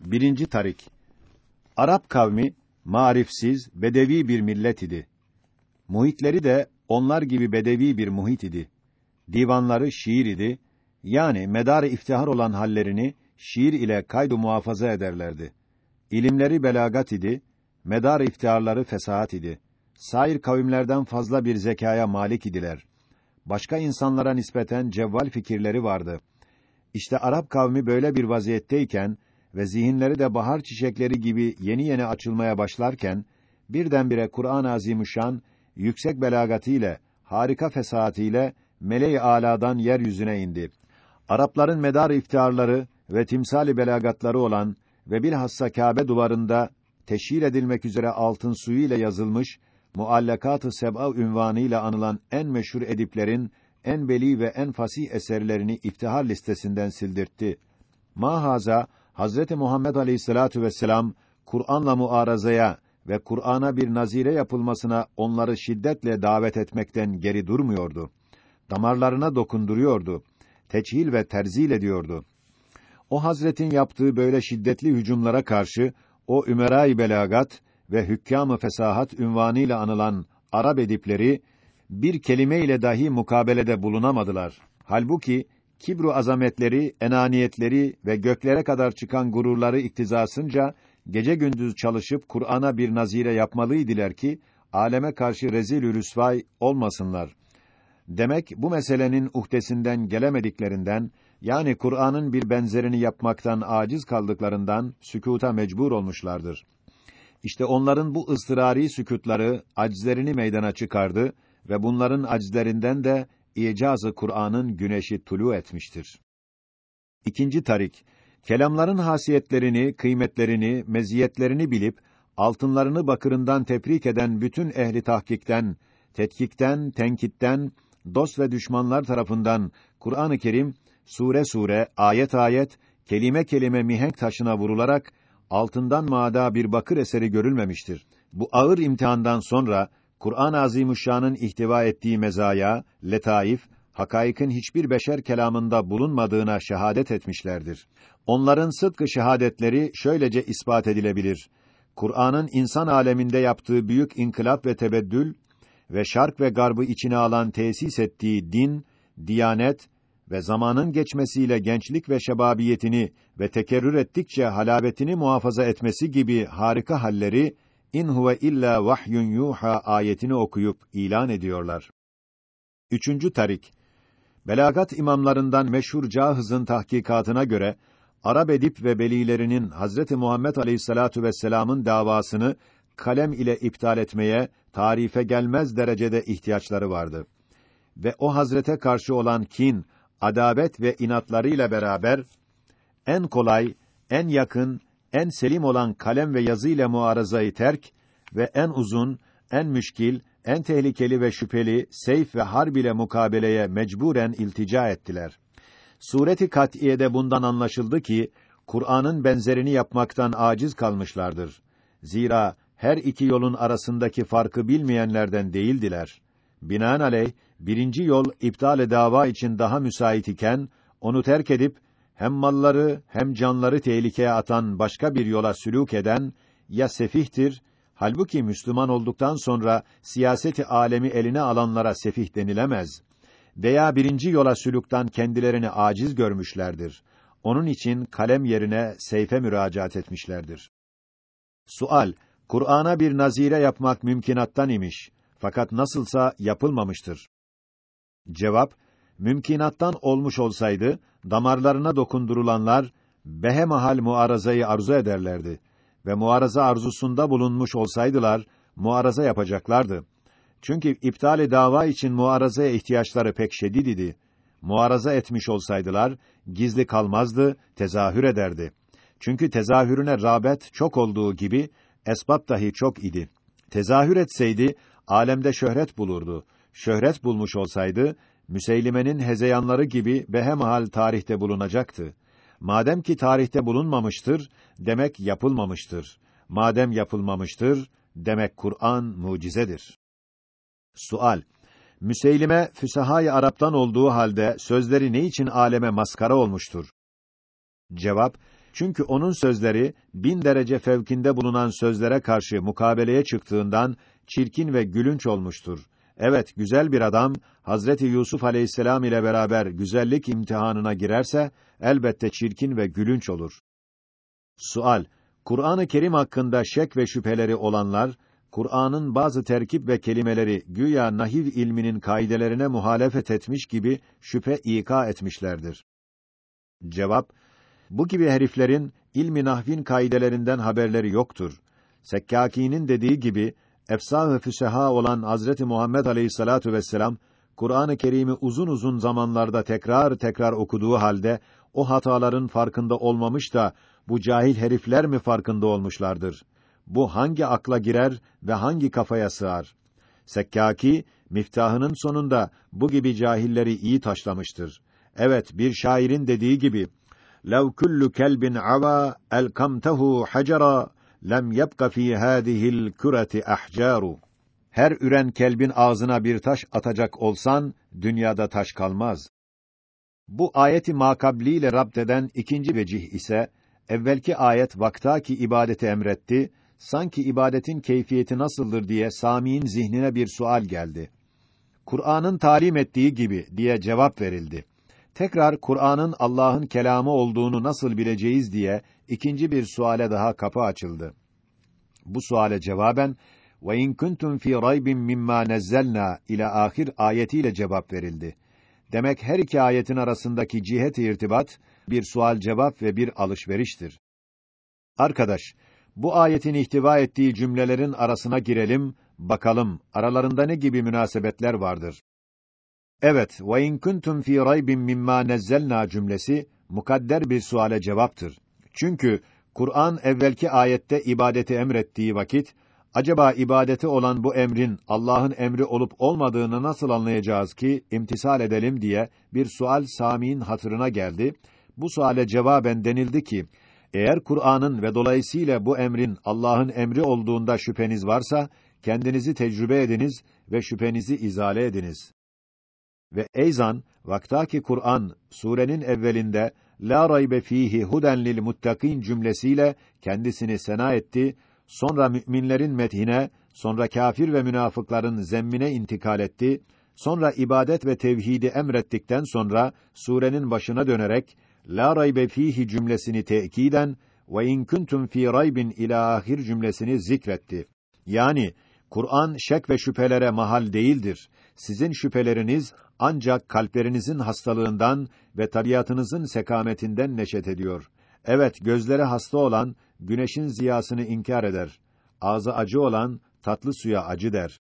Birinci tarik. Arap kavmi marifsiz, bedevi bir millet idi. Muhitleri de onlar gibi bedevi bir muhit idi. Divanları şiir idi. Yani medar iftihar olan hallerini şiir ile kaydu muhafaza ederlerdi. İlimleri belagat idi. Medar iftiharları fesahat idi. Sair kavimlerden fazla bir zekaya malik idiler. Başka insanlara nispeten cevval fikirleri vardı. İşte Arap kavmi böyle bir vaziyetteyken ve zihinleri de bahar çiçekleri gibi yeni yeni açılmaya başlarken birdenbire Kur'an-ı Azimüşşan yüksek belagatıyla, harika fesahatiyle meleği aladan yeryüzüne indi. Arapların medar iftiharları ve timsali belagatları olan ve bilhassa Kâbe duvarında teşhir edilmek üzere altın suyu ile yazılmış Muallakat-ı Seb'a ünvanıyla anılan en meşhur ediplerin en beli ve en fasih eserlerini iftihar listesinden sildirtti. Mahaza Hazreti Muhammed Aleyhissalatu vesselam Kur'an'la muarazaya ve Kur'an'a bir nazire yapılmasına onları şiddetle davet etmekten geri durmuyordu. Damarlarına dokunduruyordu. Teçhil ve terzil ediyordu. O hazretin yaptığı böyle şiddetli hücumlara karşı o ümeray belagat ve hükkâm-ı fesahat ünvanıyla anılan Arap edipleri bir kelime ile dahi mukabelede bulunamadılar. Halbuki kibru azametleri, enaniyetleri ve göklere kadar çıkan gururları iktizasınca gece gündüz çalışıp Kur'an'a bir nazire yapmalıydılar ki aleme karşı rezil rüsvay olmasınlar. Demek bu meselenin uhdesinden gelemediklerinden yani Kur'an'ın bir benzerini yapmaktan aciz kaldıklarından sükuta mecbur olmuşlardır. İşte onların bu ıstırari sükûtları acizlerini meydana çıkardı ve bunların acizlerinden de icazı Kur'an'ın güneşi tulu etmiştir. İkinci tarik kelamların hasiyetlerini, kıymetlerini, meziyetlerini bilip altınlarını bakırından tebrik eden bütün ehli tahkikten, tetkikten, tenkitten, dost ve düşmanlar tarafından Kur'an-ı Kerim sure sure, ayet ayet, kelime kelime mihenk taşına vurularak altından mada bir bakır eseri görülmemiştir. Bu ağır imtihandan sonra Kur'an-ı Azimüşşan'ın ihtiva ettiği mezaya, letaif, hakaikin hiçbir beşer kelamında bulunmadığına şehadet etmişlerdir. Onların sıdkı şehadetleri şöylece ispat edilebilir. Kur'an'ın insan aleminde yaptığı büyük inkılap ve tebeddül ve şark ve garbı içine alan tesis ettiği din, diyanet ve zamanın geçmesiyle gençlik ve şebabiyetini ve tekerrür ettikçe halabetini muhafaza etmesi gibi harika halleri in huve illa vahyun yuha ayetini okuyup ilan ediyorlar. Üçüncü tarik Belagat imamlarından meşhur Cahız'ın tahkikatına göre Arap edip ve belilerinin Hazreti Muhammed Aleyhissalatu vesselam'ın davasını kalem ile iptal etmeye tarife gelmez derecede ihtiyaçları vardı. Ve o hazrete karşı olan kin, adabet ve inatlarıyla beraber en kolay, en yakın, en selim olan kalem ve yazı ile muarazayı terk ve en uzun, en müşkil, en tehlikeli ve şüpheli seyf ve harb ile mukabeleye mecburen iltica ettiler. Sureti kat'iyede bundan anlaşıldı ki Kur'an'ın benzerini yapmaktan aciz kalmışlardır. Zira her iki yolun arasındaki farkı bilmeyenlerden değildiler. Binaenaleyh birinci yol iptal dava için daha müsait iken onu terk edip hem malları hem canları tehlikeye atan başka bir yola sülûk eden ya sefihtir halbuki Müslüman olduktan sonra siyaseti alemi eline alanlara sefih denilemez veya birinci yola sülükten kendilerini aciz görmüşlerdir. Onun için kalem yerine seyfe müracaat etmişlerdir. Sual: Kur'an'a bir nazire yapmak mümkinattan imiş. Fakat nasılsa yapılmamıştır. Cevap: Mümkinattan olmuş olsaydı damarlarına dokundurulanlar behemahal muarazayı arzu ederlerdi ve muaraza arzusunda bulunmuş olsaydılar muaraza yapacaklardı. Çünkü iptali dava için muarazaya ihtiyaçları pek şedid idi. Muaraza etmiş olsaydılar gizli kalmazdı, tezahür ederdi. Çünkü tezahürüne rağbet çok olduğu gibi esbab dahi çok idi. Tezahür etseydi alemde şöhret bulurdu. Şöhret bulmuş olsaydı Müseylime'nin hezeyanları gibi behemahal tarihte bulunacaktı. Madem ki tarihte bulunmamıştır, demek yapılmamıştır. Madem yapılmamıştır, demek Kur'an mucizedir. Sual: Müseylime füsahâ Arap'tan olduğu halde sözleri ne için aleme maskara olmuştur? Cevap: Çünkü onun sözleri bin derece fevkinde bulunan sözlere karşı mukabeleye çıktığından çirkin ve gülünç olmuştur. Evet, güzel bir adam Hazreti Yusuf Aleyhisselam ile beraber güzellik imtihanına girerse elbette çirkin ve gülünç olur. Sual: Kur'an-ı Kerim hakkında şek ve şüpheleri olanlar Kur'an'ın bazı terkip ve kelimeleri güya nahiv ilminin kaidelerine muhalefet etmiş gibi şüphe ika etmişlerdir. Cevap: Bu gibi heriflerin ilmi nahvin kaidelerinden haberleri yoktur. Sekkaki'nin dediği gibi efsah-ı füseha olan Hazreti Muhammed Aleyhissalatu vesselam Kur'an-ı Kerim'i uzun uzun zamanlarda tekrar tekrar okuduğu halde o hataların farkında olmamış da bu cahil herifler mi farkında olmuşlardır? Bu hangi akla girer ve hangi kafaya sığar? Sekkaki miftahının sonunda bu gibi cahilleri iyi taşlamıştır. Evet, bir şairin dediği gibi: "Lev kullu kelbin ava elkamtehu hacera lem yebka fi hâzihil küreti ahcaru. Her üren kelbin ağzına bir taş atacak olsan, dünyada taş kalmaz. Bu ayeti makabliyle rabdeden ikinci vecih ise, evvelki ayet vaktaki ibadeti emretti, sanki ibadetin keyfiyeti nasıldır diye Sami'nin zihnine bir sual geldi. Kur'an'ın talim ettiği gibi diye cevap verildi. Tekrar Kur'an'ın Allah'ın kelamı olduğunu nasıl bileceğiz diye ikinci bir suale daha kapı açıldı. Bu suale cevaben ve in kuntum fi raybin mimma nazzalna ila ahir ayetiyle cevap verildi. Demek her iki ayetin arasındaki cihet irtibat bir sual cevap ve bir alışveriştir. Arkadaş, bu ayetin ihtiva ettiği cümlelerin arasına girelim, bakalım aralarında ne gibi münasebetler vardır. Evet, ve in kuntum fi raybin mimma nazzalna cümlesi mukadder bir suale cevaptır. Çünkü Kur'an evvelki ayette ibadeti emrettiği vakit acaba ibadeti olan bu emrin Allah'ın emri olup olmadığını nasıl anlayacağız ki imtisal edelim diye bir sual Sami'nin hatırına geldi. Bu suale cevaben denildi ki eğer Kur'an'ın ve dolayısıyla bu emrin Allah'ın emri olduğunda şüpheniz varsa kendinizi tecrübe ediniz ve şüphenizi izale ediniz. Ve eyzan vaktaki Kur'an surenin evvelinde la raybe fihi huden lil muttakin cümlesiyle kendisini sena etti. Sonra müminlerin methine, sonra kafir ve münafıkların zemmine intikal etti. Sonra ibadet ve tevhidi emrettikten sonra surenin başına dönerek la raybe fihi cümlesini tekiden ve in kuntum fi raybin ila ahir cümlesini zikretti. Yani Kur'an şek ve şüphelere mahal değildir. Sizin şüpheleriniz ancak kalplerinizin hastalığından ve tabiatınızın sekametinden neşet ediyor. Evet, gözlere hasta olan güneşin ziyasını inkar eder. Ağzı acı olan tatlı suya acı der.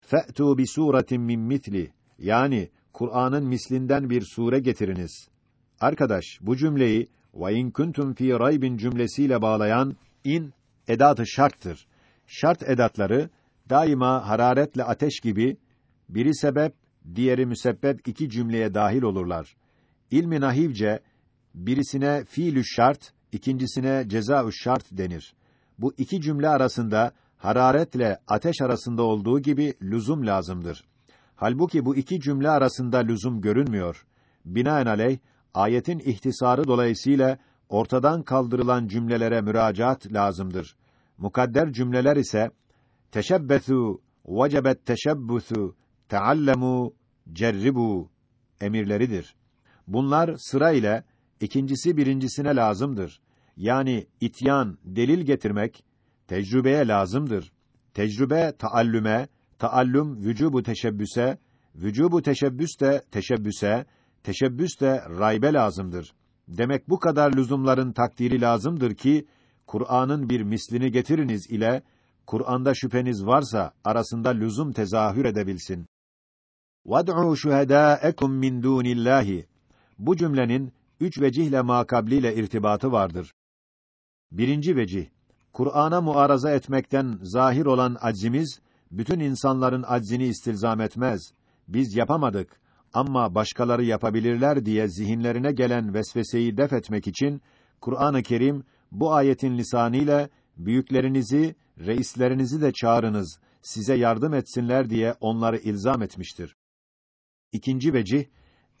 Fe'tu bi suratin min mitli yani Kur'an'ın mislinden bir sure getiriniz. Arkadaş, bu cümleyi ve in kuntum fi raybin cümlesiyle bağlayan in edatı şarttır. Şart edatları daima hararetle ateş gibi biri sebep, diğeri müsebbep iki cümleye dahil olurlar. İlmi nahivce birisine fiilü şart, ikincisine cezaü şart denir. Bu iki cümle arasında hararetle ateş arasında olduğu gibi lüzum lazımdır. Halbuki bu iki cümle arasında lüzum görünmüyor. Binaenaleyh ayetin ihtisarı dolayısıyla ortadan kaldırılan cümlelere müracaat lazımdır. Mukadder cümleler ise teşebbesu vecebet teşebbusu teallemu cerribu emirleridir. Bunlar sıra ile ikincisi birincisine lazımdır. Yani ityan, delil getirmek tecrübeye lazımdır. Tecrübe taallüme, taallüm vücubu teşebbüse, vücubu teşebbüs de teşebbüse, teşebbüs de raybe lazımdır. Demek bu kadar lüzumların takdiri lazımdır ki Kur'an'ın bir mislini getiriniz ile Kur'an'da şüpheniz varsa arasında lüzum tezahür edebilsin. Vad'u şuhadâekum min dûnillâhi. Bu cümlenin üç vecihle makabliyle irtibatı vardır. Birinci vecih, Kur'an'a muaraza etmekten zahir olan aczimiz, bütün insanların aczini istilzam etmez. Biz yapamadık ama başkaları yapabilirler diye zihinlerine gelen vesveseyi def etmek için, Kur'an-ı Kerim, bu ayetin lisanıyla, büyüklerinizi, reislerinizi de çağırınız, size yardım etsinler diye onları ilzam etmiştir. İkinci vecih,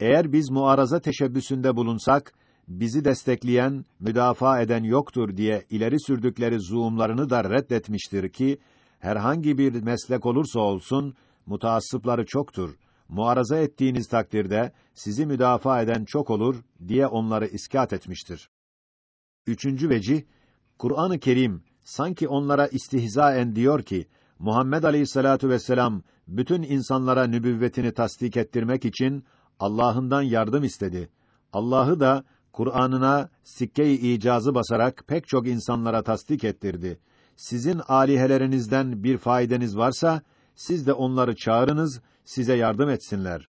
eğer biz muaraza teşebbüsünde bulunsak, bizi destekleyen, müdafaa eden yoktur diye ileri sürdükleri zuumlarını da reddetmiştir ki herhangi bir meslek olursa olsun mutaassıpları çoktur. Muaraza ettiğiniz takdirde sizi müdafaa eden çok olur diye onları iskat etmiştir. Üçüncü vecih, Kur'an-ı Kerim sanki onlara istihzaen diyor ki Muhammed Aleyhissalatu vesselam bütün insanlara nübüvvetini tasdik ettirmek için Allah'ından yardım istedi. Allah'ı da Kur'an'ına sikke-i icazı basarak pek çok insanlara tasdik ettirdi. Sizin alihelerinizden bir faydeniz varsa siz de onları çağırınız, size yardım etsinler.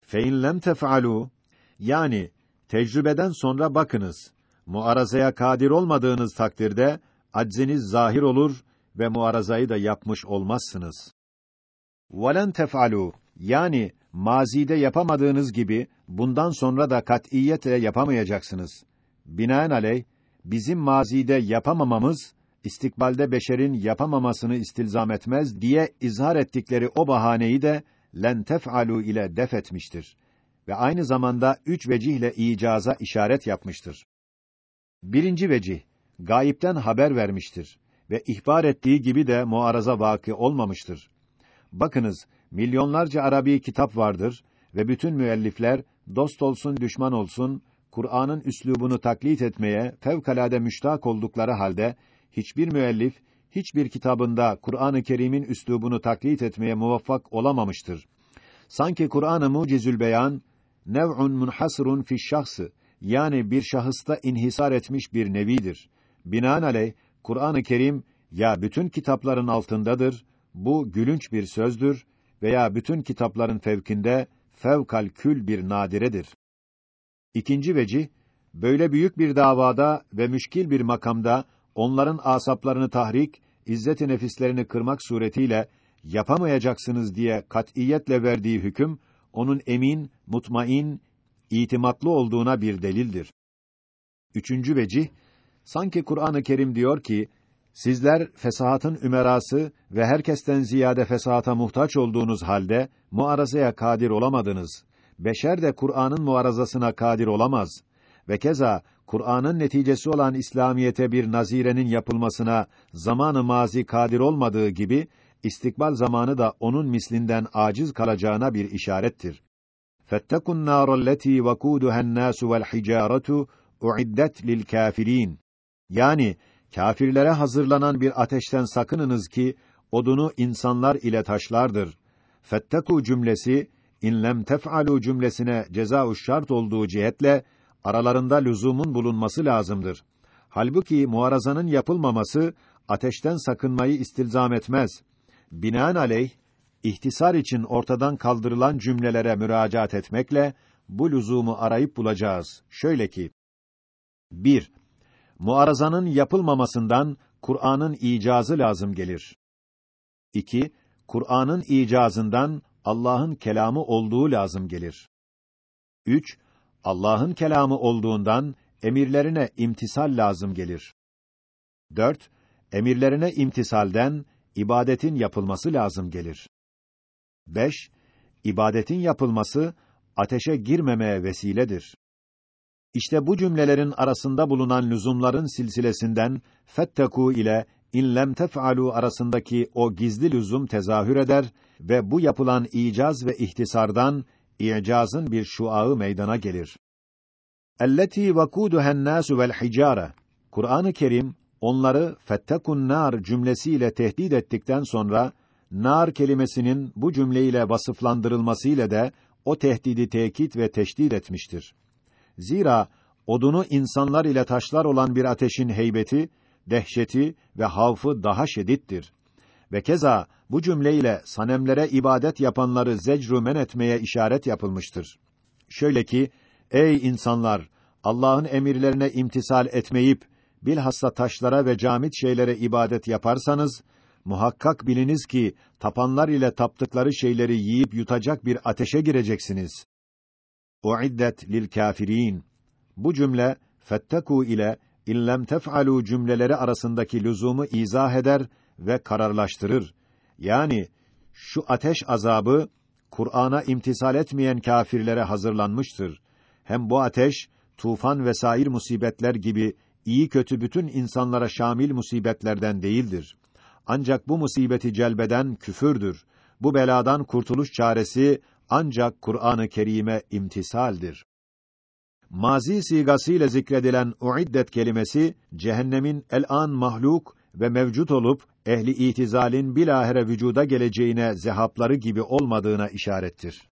Fein lem tef'alu yani tecrübeden sonra bakınız. Muarazaya kadir olmadığınız takdirde acziniz zahir olur ve muarazayı da yapmış olmazsınız. Velen tef'alu yani mazide yapamadığınız gibi bundan sonra da katiyetle yapamayacaksınız. Binaenaleyh bizim mazide yapamamamız istikbalde beşerin yapamamasını istilzam etmez diye izhar ettikleri o bahaneyi de len tef'alu ile def etmiştir ve aynı zamanda üç vecihle icaza işaret yapmıştır. Birinci vecih, gayipten haber vermiştir ve ihbar ettiği gibi de muaraza vakı olmamıştır. Bakınız, milyonlarca Arabi kitap vardır ve bütün müellifler dost olsun düşman olsun Kur'an'ın üslubunu taklit etmeye fevkalade müştak oldukları halde hiçbir müellif hiçbir kitabında Kur'an-ı Kerim'in üslubunu taklit etmeye muvaffak olamamıştır. Sanki Kur'an-ı Mucizül Beyan nev'un munhasrun fi şahsı yani bir şahısta inhisar etmiş bir nevidir. Binaenaleyh Kur'an-ı Kerim ya bütün kitapların altındadır, bu gülünç bir sözdür veya bütün kitapların fevkinde fevkal kül bir nadiredir. İkinci veci böyle büyük bir davada ve müşkil bir makamda onların asaplarını tahrik, izzet-i nefislerini kırmak suretiyle yapamayacaksınız diye katiyetle verdiği hüküm onun emin, mutmain, itimatlı olduğuna bir delildir. Üçüncü vecih, sanki Kur'an-ı Kerim diyor ki, sizler fesahatın ümerası ve herkesten ziyade fesahata muhtaç olduğunuz halde muarazaya kadir olamadınız. Beşer de Kur'an'ın muarazasına kadir olamaz. Ve keza Kur'an'ın neticesi olan İslamiyete bir nazirenin yapılmasına zamanı mazi kadir olmadığı gibi istikbal zamanı da onun mislinden aciz kalacağına bir işarettir. فَاتَّقُوا النَّارَ الَّتِي وَقُودُهَا النَّاسُ وَالْحِجَارَةُ اُعِدَّتْ لِلْكَافِرِينَ Yani kâfirlere hazırlanan bir ateşten sakınınız ki odunu insanlar ile taşlardır. Fettaku cümlesi in lem tef'alu cümlesine ceza şart olduğu cihetle aralarında lüzumun bulunması lazımdır. Halbuki muarazanın yapılmaması ateşten sakınmayı istilzam etmez. Binaenaleyh ihtisar için ortadan kaldırılan cümlelere müracaat etmekle bu lüzumu arayıp bulacağız. Şöyle ki: 1. Muarazanın yapılmamasından Kur'an'ın icazı lazım gelir. 2. Kur'an'ın icazından Allah'ın kelamı olduğu lazım gelir. 3. Allah'ın kelamı olduğundan emirlerine imtisal lazım gelir. 4. Emirlerine imtisalden ibadetin yapılması lazım gelir. 5. İbadetin yapılması ateşe girmemeye vesiledir. İşte bu cümlelerin arasında bulunan lüzumların silsilesinden fetteku ile in lem tef'alu arasındaki o gizli lüzum tezahür eder ve bu yapılan icaz ve ihtisardan i'cazın bir şuağı meydana gelir. Elleti vakuduhen nasu vel hicare. Kur'an-ı Kerim onları fettekun nar cümlesiyle tehdit ettikten sonra nar kelimesinin bu cümleyle vasıflandırılmasıyla da o tehdidi tekit ve teşdid etmiştir. Zira odunu insanlar ile taşlar olan bir ateşin heybeti, dehşeti ve havfı daha şedittir. Ve keza bu cümleyle sanemlere ibadet yapanları zecru men etmeye işaret yapılmıştır. Şöyle ki, ey insanlar, Allah'ın emirlerine imtisal etmeyip, bilhassa taşlara ve camit şeylere ibadet yaparsanız, muhakkak biliniz ki, tapanlar ile taptıkları şeyleri yiyip yutacak bir ateşe gireceksiniz. Uiddet lil kafirin. Bu cümle, fetteku ile illem tef'alu cümleleri arasındaki lüzumu izah eder ve kararlaştırır. Yani şu ateş azabı Kur'an'a imtisal etmeyen kâfirlere hazırlanmıştır. Hem bu ateş tufan ve sair musibetler gibi iyi kötü bütün insanlara şamil musibetlerden değildir. Ancak bu musibeti celbeden küfürdür. Bu beladan kurtuluş çaresi ancak Kur'an-ı Kerim'e imtisaldir. Mazi sigasıyla zikredilen uiddet kelimesi cehennemin el-an mahluk ve mevcut olup ehli itizalin bilahere vücuda geleceğine zehapları gibi olmadığına işarettir.